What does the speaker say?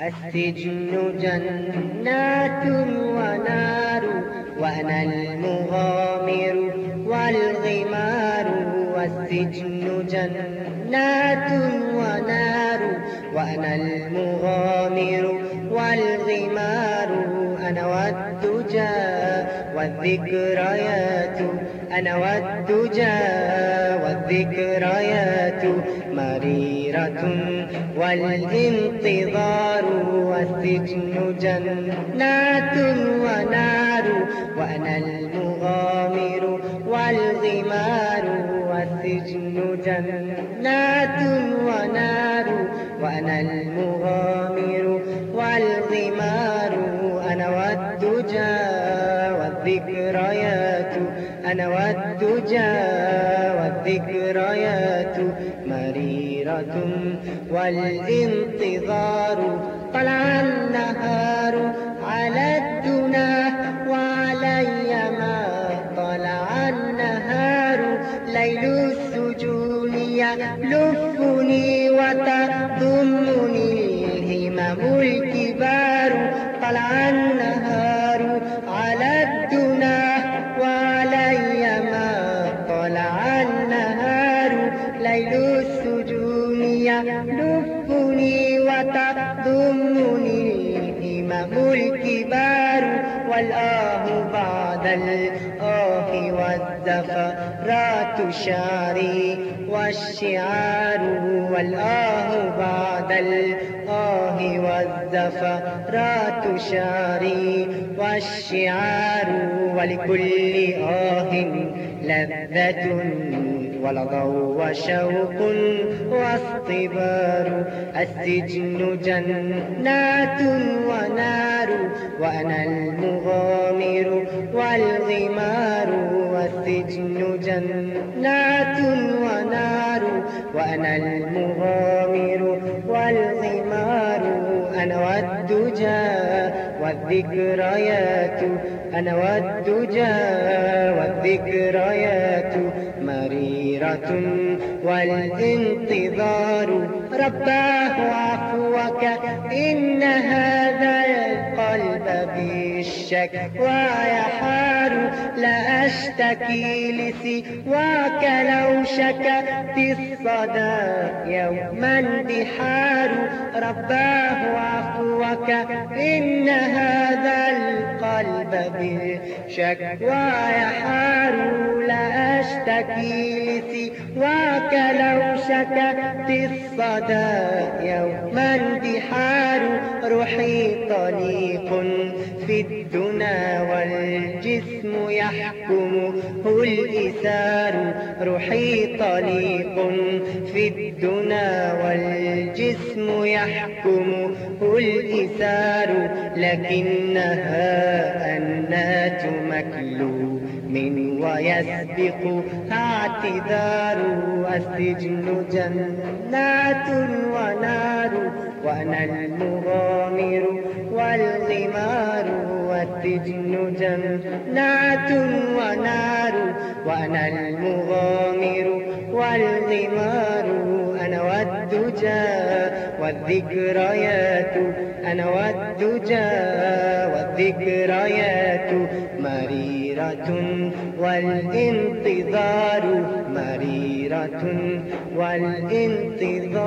السجن جنات ونار وأنا المغامر والغمار والسجن جنات ونار وأنا المغامر والغمار أنا والدجى والذكريات أنا والدجى والذكريات مريرة والانتظار. والسجن جنات ونار وأنا المغامر والغمار والسجن جنات ونار وأنا المغامر والغمار أنا والدجى والذكريات أنا والدجى والذكريات مريرة والانتظار ليل السجون يلفني وتضمني الهمم الكبار طلع النهار على الدنا وعلي ما طلع النهار ليل السجون يلفني وتضمني الهمم الكبار والآه بعد الآه والزفرات شعري والشعار والآه بعد الآه والزفرات شعري والشعار ولكل آه لذة ولظى وشوق واصطبار السجن جنات ونار وأنا المغامر والغمار. والسجن جنات ونار وأنا المغامر والغمار أنا والدجى والذكريات أنا والدجى والذكريات. مريرة والانتظار رباه عفوك إن هذا القلب بالشكوى يحار لا أشتكي لسواك لو شكت الصدى يوما انتحار رباه عفوك إن هذا القلب بالشكوى يحار لا أشتكي لسواك لو شكت الصدى يوما انتحار روحي طليق في الدنا والجسم يحكمه الإثار روحي طليق في الدنا والجسم يحكمه الإثار لكنها أنات مكلوم ويسبق. اعتذار السجن جنات ونار. وأنا المغامر والغمار. والسجن جنات ونار. وأنا المغامر والغمار أنا والدجى والذكريات أنا والدجى والذكريات. مريرة والانتظار مريرة والانتظار.